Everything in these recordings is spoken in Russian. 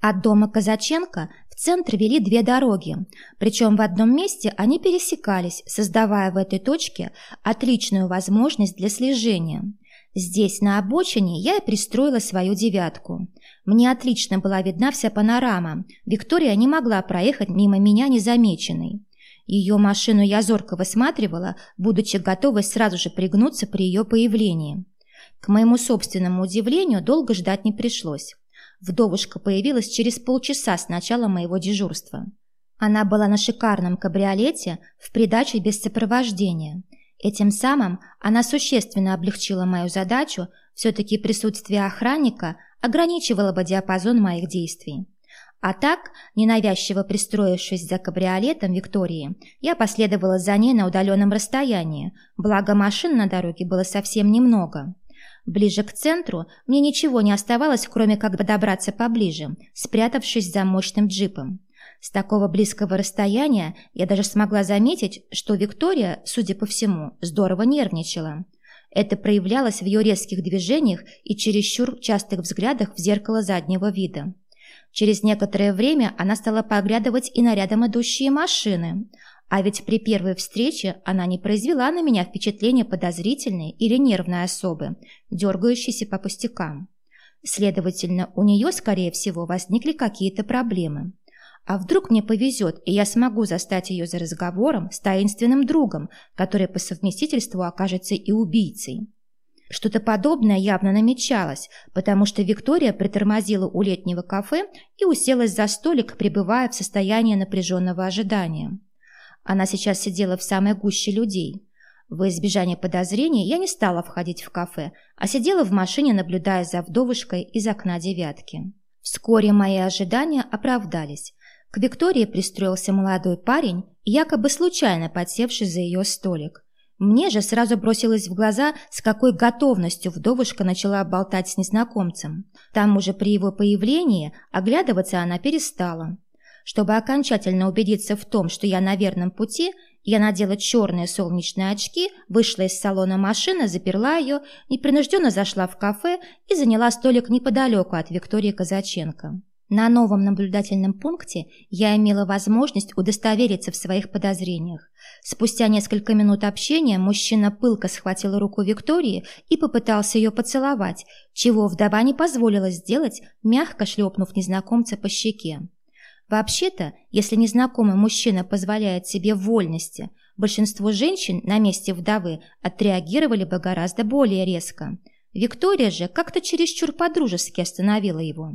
От дома Казаченко в центр вели две дороги, причем в одном месте они пересекались, создавая в этой точке отличную возможность для слежения. Здесь, на обочине, я и пристроила свою девятку. Мне отлично была видна вся панорама. Виктория не могла проехать мимо меня незамеченной. Ее машину я зорко высматривала, будучи готовой сразу же пригнуться при ее появлении. К моему собственному удивлению, долго ждать не пришлось. Вдовушка появилась через полчаса с начала моего дежурства. Она была на шикарном кабриолете в придаче без сопровождения. Этим самым она существенно облегчила мою задачу, все-таки присутствие охранника ограничивало бы диапазон моих действий. А так, ненавязчиво пристроившись за кабриолетом Виктории, я последовала за ней на удаленном расстоянии, благо машин на дороге было совсем немного. Ближе к центру мне ничего не оставалось, кроме как добраться поближе, спрятавшись за мощным джипом. С такого близкого расстояния я даже смогла заметить, что Виктория, судя по всему, здорово нервничала. Это проявлялось в ее резких движениях и чересчур частых взглядах в зеркало заднего вида. Через некоторое время она стала поглядывать и на рядом идущие машины, а ведь при первой встрече она не произвела на меня впечатление подозрительной или нервной особы, дергающейся по пустякам. Следовательно, у нее, скорее всего, возникли какие-то проблемы. А вдруг мне повезет, и я смогу застать ее за разговором с таинственным другом, который по совместительству окажется и убийцей. Что-то подобное явно намечалось, потому что Виктория притормозила у летнего кафе и уселась за столик, пребывая в состоянии напряженного ожидания. Она сейчас сидела в самой гуще людей. В избежание подозрений я не стала входить в кафе, а сидела в машине, наблюдая за вдовушкой из окна девятки. Вскоре мои ожидания оправдались. К Виктории пристроился молодой парень, якобы случайно подсевший за ее столик. Мне же сразу бросилось в глаза, с какой готовностью вдовушка начала болтать с незнакомцем. Там уже при его появлении оглядываться она перестала. Чтобы окончательно убедиться в том, что я на верном пути, я надела черные солнечные очки, вышла из салона машины, заперла ее, непринужденно зашла в кафе и заняла столик неподалеку от Виктории Казаченко. На новом наблюдательном пункте я имела возможность удостовериться в своих подозрениях. Спустя несколько минут общения мужчина пылко схватил руку Виктории и попытался ее поцеловать, чего вдова не позволила сделать, мягко шлепнув незнакомца по щеке. Вообще-то, если незнакомый мужчина позволяет себе вольности, большинство женщин на месте вдовы отреагировали бы гораздо более резко. Виктория же как-то чересчур подружески остановила его.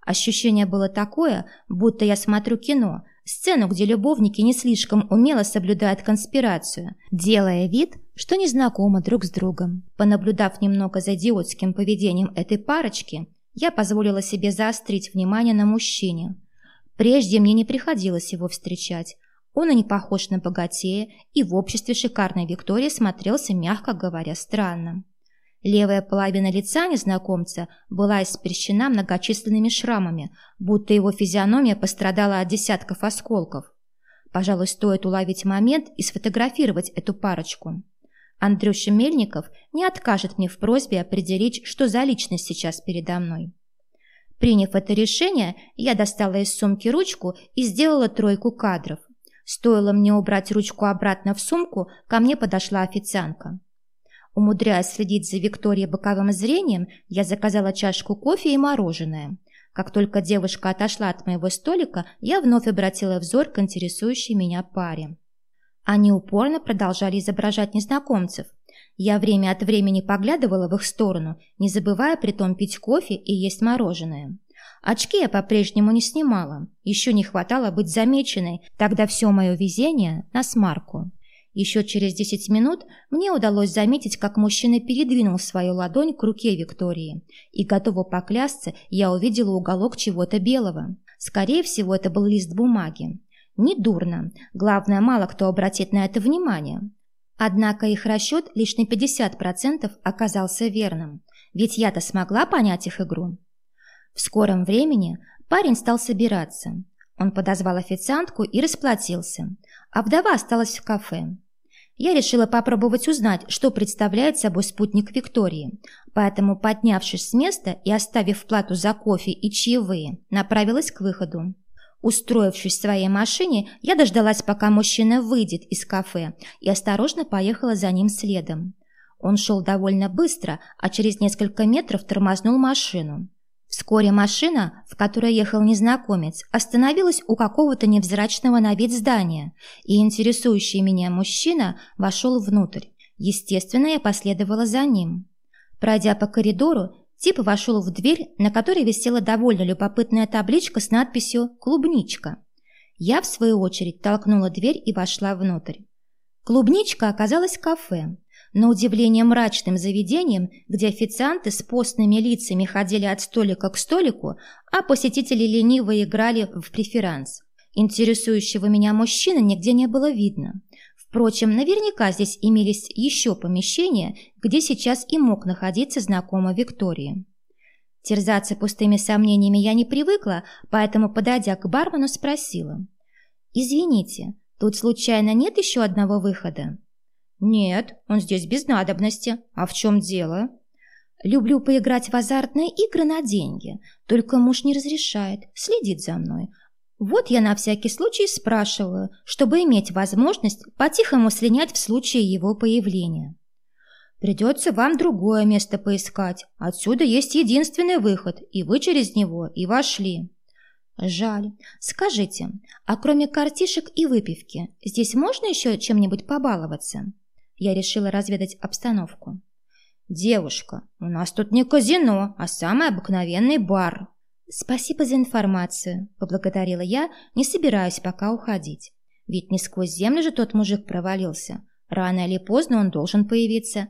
Ощущение было такое, будто я смотрю кино, сцену, где любовники не слишком умело соблюдают конспирацию, делая вид, что не знакомы друг с другом. Понаблюдав немного за идиотским поведением этой парочки, я позволила себе заострить внимание на мужчине – Прежде мне не приходилось его встречать. Он и не похож на богатея, и в обществе шикарной Виктории смотрелся, мягко говоря, странно. Левая половина лица незнакомца была испрещена многочисленными шрамами, будто его физиономия пострадала от десятков осколков. Пожалуй, стоит уловить момент и сфотографировать эту парочку. Андрюша Мельников не откажет мне в просьбе определить, что за личность сейчас передо мной. Приняв это решение, я достала из сумки ручку и сделала тройку кадров. Стоило мне убрать ручку обратно в сумку, ко мне подошла официантка. Умудряясь следить за Викторией боковым зрением, я заказала чашку кофе и мороженое. Как только девушка отошла от моего столика, я вновь обратила взор к интересующей меня паре. Они упорно продолжали изображать незнакомцев – я время от времени поглядывала в их сторону, не забывая при том пить кофе и есть мороженое. Очки я по-прежнему не снимала. Еще не хватало быть замеченной, тогда все мое везение на смарку. Еще через десять минут мне удалось заметить, как мужчина передвинул свою ладонь к руке Виктории. И, готова поклясться, я увидела уголок чего-то белого. Скорее всего, это был лист бумаги. Недурно. Главное, мало кто обратит на это внимание. Однако их расчет лишь на 50% оказался верным, ведь я-то смогла понять их игру. В скором времени парень стал собираться. Он подозвал официантку и расплатился, а вдова осталась в кафе. Я решила попробовать узнать, что представляет собой спутник Виктории. поэтому, поднявшись с места и оставив плату за кофе и чаевые, направилась к выходу. Устроившись в своей машине, я дождалась, пока мужчина выйдет из кафе, и осторожно поехала за ним следом. Он шел довольно быстро, а через несколько метров тормознул машину. Вскоре машина, в которой ехал незнакомец, остановилась у какого-то невзрачного на вид здания, и интересующий меня мужчина вошел внутрь. Естественно, я последовала за ним. Пройдя по коридору, тип вошел в дверь, на которой висела довольно любопытная табличка с надписью «Клубничка». Я, в свою очередь, толкнула дверь и вошла внутрь. Клубничка оказалась кафе, на удивление мрачным заведением, где официанты с постными лицами ходили от столика к столику, а посетители лениво играли в преферанс. Интересующего меня мужчины нигде не было видно. Впрочем, наверняка здесь имелись еще помещения, где сейчас и мог находиться знакомый Виктории. Терзаться пустыми сомнениями я не привыкла, поэтому, подойдя к бармену, спросила. «Извините, тут случайно нет еще одного выхода?» «Нет, он здесь без надобности. А в чем дело?» «Люблю поиграть в азартные игры на деньги, только муж не разрешает, следит за мной, вот я на всякий случай спрашиваю, чтобы иметь возможность по-тихому слинять в случае его появления. Придется вам другое место поискать. Отсюда есть единственный выход, и вы через него и вошли. Жаль. Скажите, а кроме картишек и выпивки, здесь можно еще чем-нибудь побаловаться? Я решила разведать обстановку. Девушка, у нас тут не казино, а самый обыкновенный бар. «Спасибо за информацию», – поблагодарила я, не собираюсь пока уходить. Ведь не сквозь землю же тот мужик провалился. Рано или поздно он должен появиться.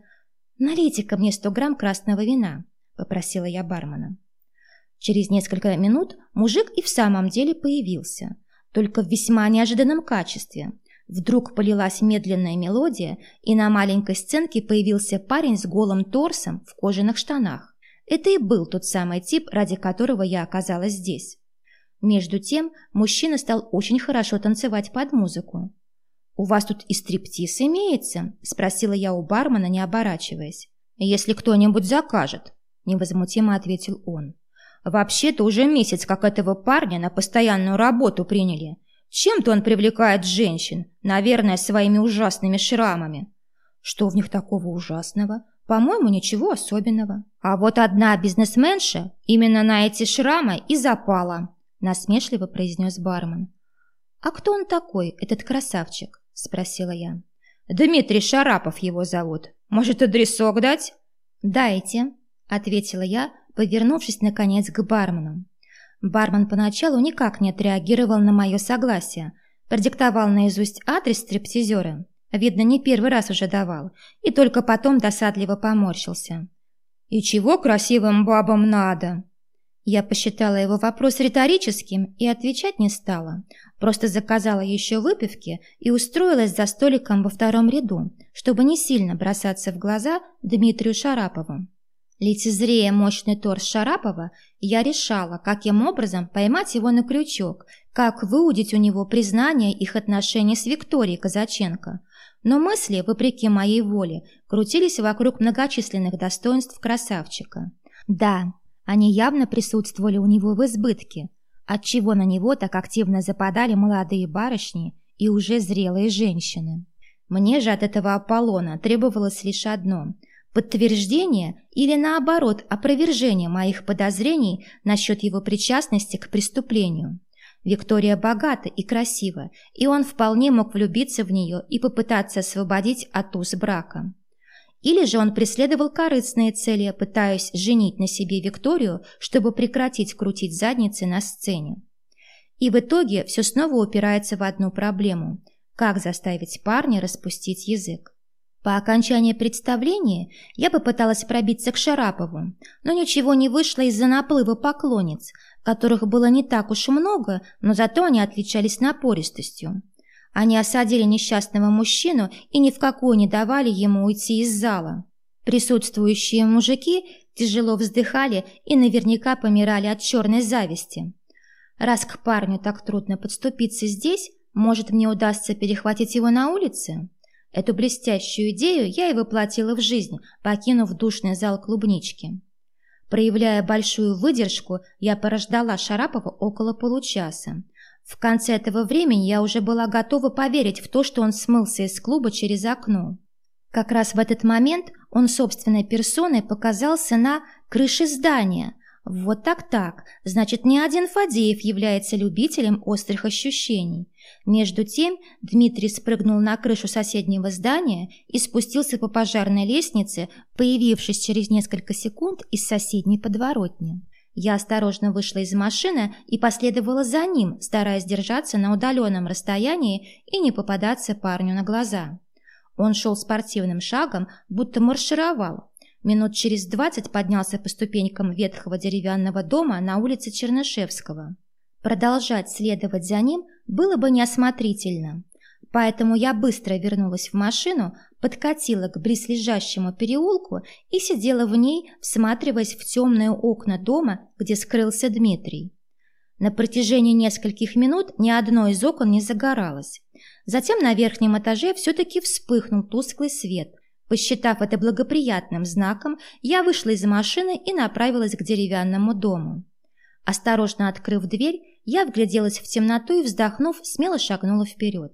«Налейте-ка мне сто грамм красного вина», – попросила я бармена. Через несколько минут мужик и в самом деле появился, только в весьма неожиданном качестве. Вдруг полилась медленная мелодия, и на маленькой сценке появился парень с голым торсом в кожаных штанах. Это и был тот самый тип, ради которого я оказалась здесь. Между тем, мужчина стал очень хорошо танцевать под музыку. «У вас тут и стриптиз имеется?» – спросила я у бармена, не оборачиваясь. «Если кто-нибудь закажет», – невозмутимо ответил он. «Вообще-то уже месяц, как этого парня на постоянную работу приняли. Чем-то он привлекает женщин, наверное, своими ужасными шрамами». «Что в них такого ужасного?» По-моему, ничего особенного. А вот одна бизнесменша именно на эти шрамы и запала, насмешливо произнес бармен. А кто он такой, этот красавчик? спросила я. Дмитрий Шарапов его зовут. Может, адресок дать? Дайте, ответила я, повернувшись наконец к бармену. Бармен поначалу никак не отреагировал на мое согласие, продиктовал наизусть адрес стриптизера Видно, не первый раз уже давал, и только потом досадливо поморщился. «И чего красивым бабам надо?» Я посчитала его вопрос риторическим и отвечать не стала. Просто заказала еще выпивки и устроилась за столиком во втором ряду, чтобы не сильно бросаться в глаза Дмитрию Шарапову. Лицезрея мощный торс Шарапова, я решала, каким образом поймать его на крючок, как выудить у него признание их отношений с Викторией Казаченко – но мысли, вопреки моей воле, крутились вокруг многочисленных достоинств красавчика. Да, они явно присутствовали у него в избытке, отчего на него так активно западали молодые барышни и уже зрелые женщины. Мне же от этого Аполлона требовалось лишь одно – подтверждение или, наоборот, опровержение моих подозрений насчет его причастности к преступлению. Виктория богата и красива, и он вполне мог влюбиться в нее и попытаться освободить от уз брака. Или же он преследовал корыстные цели, пытаясь женить на себе Викторию, чтобы прекратить крутить задницы на сцене. И в итоге все снова упирается в одну проблему – как заставить парня распустить язык. По окончании представления я попыталась пробиться к Шарапову, но ничего не вышло из-за наплыва поклонниц – которых было не так уж и много, но зато они отличались напористостью. Они осадили несчастного мужчину и ни в какую не давали ему уйти из зала. Присутствующие мужики тяжело вздыхали и наверняка помирали от черной зависти. Раз к парню так трудно подступиться здесь, может, мне удастся перехватить его на улице? Эту блестящую идею я и воплотила в жизнь, покинув душный зал клубнички. Проявляя большую выдержку, я порождала Шарапова около получаса. В конце этого времени я уже была готова поверить в то, что он смылся из клуба через окно. Как раз в этот момент он собственной персоной показался на крыше здания. Вот так-так, значит, не один Фадеев является любителем острых ощущений. Между тем Дмитрий спрыгнул на крышу соседнего здания и спустился по пожарной лестнице, появившись через несколько секунд из соседней подворотни. Я осторожно вышла из машины и последовала за ним, стараясь держаться на удаленном расстоянии и не попадаться парню на глаза. Он шел спортивным шагом, будто маршировал. Минут через двадцать поднялся по ступенькам ветхого деревянного дома на улице Чернышевского. Продолжать следовать за ним было бы неосмотрительно. Поэтому я быстро вернулась в машину, подкатила к близлежащему переулку и сидела в ней, всматриваясь в темные окна дома, где скрылся Дмитрий. На протяжении нескольких минут ни одно из окон не загоралось. Затем на верхнем этаже все-таки вспыхнул тусклый свет. Посчитав это благоприятным знаком, я вышла из машины и направилась к деревянному дому. Осторожно открыв дверь, я вгляделась в темноту и, вздохнув, смело шагнула вперед.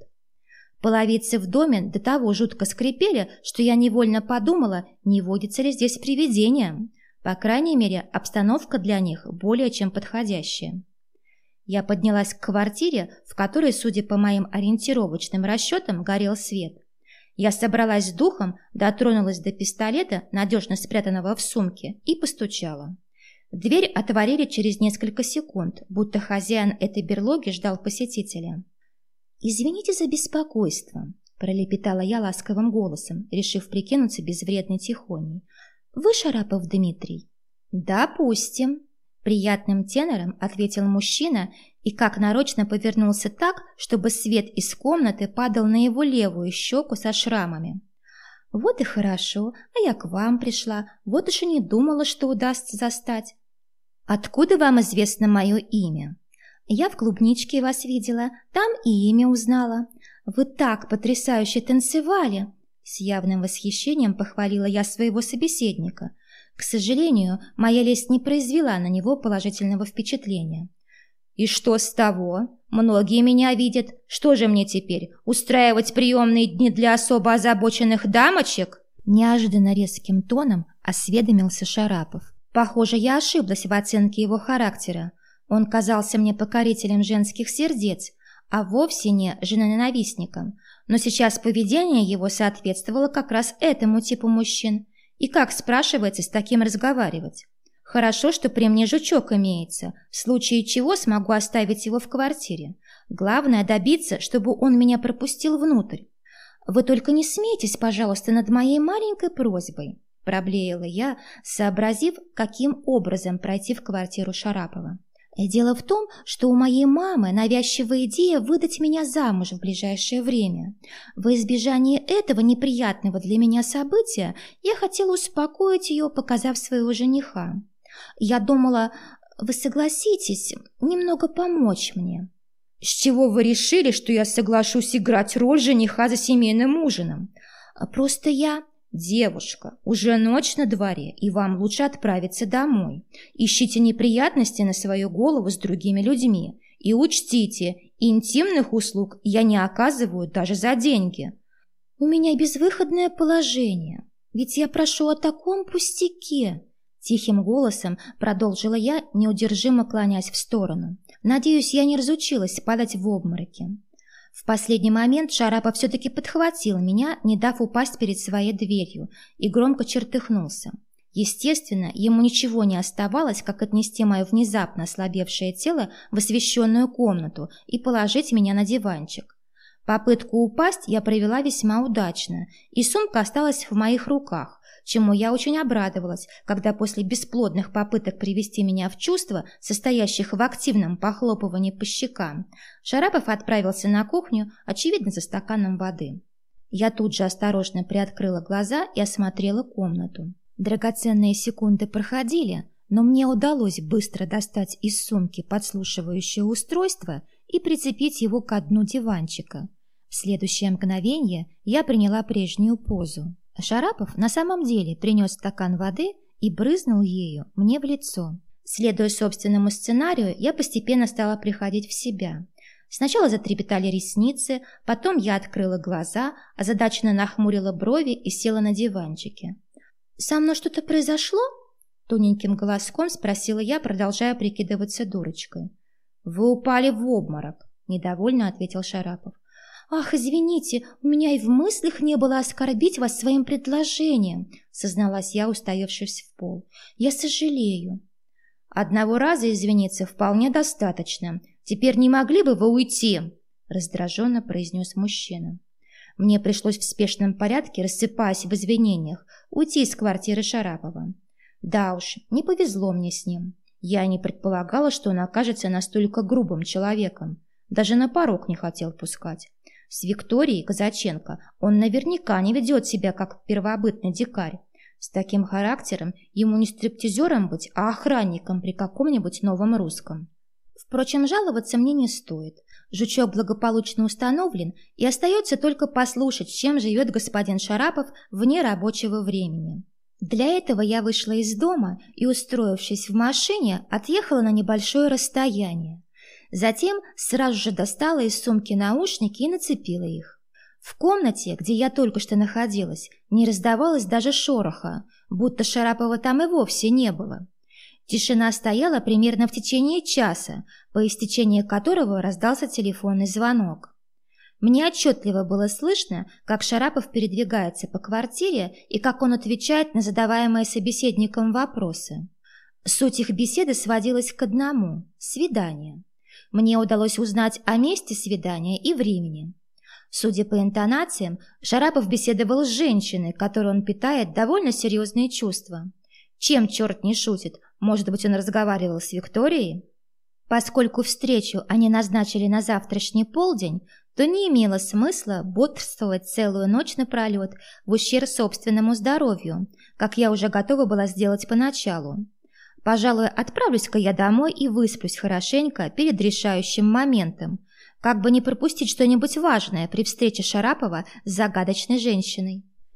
Половицы в доме до того жутко скрипели, что я невольно подумала, не водится ли здесь привидения. По крайней мере, обстановка для них более чем подходящая. Я поднялась к квартире, в которой, судя по моим ориентировочным расчетам, горел свет. Я собралась с духом, дотронулась до пистолета, надежно спрятанного в сумке, и постучала. Дверь отворили через несколько секунд, будто хозяин этой берлоги ждал посетителя. «Извините за беспокойство», – пролепетала я ласковым голосом, решив прикинуться безвредной тихоней. «Вы Шарапов Дмитрий?» «Допустим», – приятным тенором ответил мужчина и как нарочно повернулся так, чтобы свет из комнаты падал на его левую щеку со шрамами. «Вот и хорошо, а я к вам пришла, вот уж и не думала, что удастся застать». «Откуда вам известно мое имя?» Я в клубничке вас видела, там и имя узнала. Вы так потрясающе танцевали!» С явным восхищением похвалила я своего собеседника. К сожалению, моя лесть не произвела на него положительного впечатления. «И что с того? Многие меня видят. Что же мне теперь, устраивать приемные дни для особо озабоченных дамочек?» Неожиданно резким тоном осведомился Шарапов. Похоже, я ошиблась в оценке его характера. Он казался мне покорителем женских сердец, а вовсе не женоненавистником. Но сейчас поведение его соответствовало как раз этому типу мужчин. И как, спрашивается, с таким разговаривать? Хорошо, что при мне жучок имеется, в случае чего смогу оставить его в квартире. Главное добиться, чтобы он меня пропустил внутрь. Вы только не смейтесь, пожалуйста, над моей маленькой просьбой, проблеяла я, сообразив, каким образом пройти в квартиру Шарапова. Дело в том, что у моей мамы навязчивая идея выдать меня замуж в ближайшее время. Во избежание этого неприятного для меня события я хотела успокоить ее, показав своего жениха. Я думала, вы согласитесь немного помочь мне. С чего вы решили, что я соглашусь играть роль жениха за семейным ужином? Просто я «Девушка, уже ночь на дворе, и вам лучше отправиться домой. Ищите неприятности на свою голову с другими людьми. И учтите, интимных услуг я не оказываю даже за деньги». «У меня безвыходное положение, ведь я прошу о таком пустяке», Тихим голосом продолжила я, неудержимо клонясь в сторону. Надеюсь, я не разучилась падать в обмороки. В последний момент Шарапа все-таки подхватил меня, не дав упасть перед своей дверью, и громко чертыхнулся. Естественно, ему ничего не оставалось, как отнести мое внезапно ослабевшее тело в освещенную комнату и положить меня на диванчик. Попытку упасть я провела весьма удачно, и сумка осталась в моих руках, чему я очень обрадовалась, когда после бесплодных попыток привести меня в чувство, состоящих в активном похлопывании по щекам, Шарапов отправился на кухню, очевидно, за стаканом воды. Я тут же осторожно приоткрыла глаза и осмотрела комнату. Драгоценные секунды проходили, но мне удалось быстро достать из сумки подслушивающее устройство и прицепить его к дну диванчика. Следующее мгновение я приняла прежнюю позу. Шарапов на самом деле принес стакан воды и брызнул ею мне в лицо. Следуя собственному сценарию, я постепенно стала приходить в себя. Сначала затрепетали ресницы, потом я открыла глаза, озадаченно нахмурила брови и села на диванчике. «Со мной что-то произошло?» Тоненьким голоском спросила я, продолжая прикидываться дурочкой. «Вы упали в обморок», — недовольно ответил Шарапов. «Ах, извините, у меня и в мыслях не было оскорбить вас своим предложением», созналась я, уставившись в пол. «Я сожалею». «Одного раза извиниться вполне достаточно. Теперь не могли бы вы уйти?» раздраженно произнес мужчина. Мне пришлось в спешном порядке, рассыпаясь в извинениях, уйти из квартиры Шарапова. Да уж, не повезло мне с ним. Я не предполагала, что он окажется настолько грубым человеком. Даже на порог не хотел пускать. С Викторией Казаченко он наверняка не ведет себя как первобытный дикарь. С таким характером ему не стриптизером быть, а охранником при каком-нибудь новом русском. Впрочем, жаловаться мне не стоит. Жучок благополучно установлен, и остается только послушать, чем живет господин Шарапов вне рабочего времени. Для этого я вышла из дома и, устроившись в машине, отъехала на небольшое расстояние. Затем сразу же достала из сумки наушники и нацепила их. В комнате, где я только что находилась, не раздавалось даже шороха, будто Шарапова там и вовсе не было. Тишина стояла примерно в течение часа, по истечении которого раздался телефонный звонок. Мне отчетливо было слышно, как Шарапов передвигается по квартире и как он отвечает на задаваемые собеседником вопросы. Суть их беседы сводилась к одному – свидание. Мне удалось узнать о месте свидания и времени. Судя по интонациям, Шарапов беседовал с женщиной, которой он питает довольно серьезные чувства. Чем черт не шутит? Может быть, он разговаривал с Викторией? Поскольку встречу они назначили на завтрашний полдень, то не имело смысла бодрствовать целую ночь напролет в ущерб собственному здоровью, как я уже готова была сделать поначалу. Пожалуй, отправлюсь-ка я домой и высплюсь хорошенько перед решающим моментом, как бы не пропустить что-нибудь важное при встрече Шарапова с загадочной женщиной.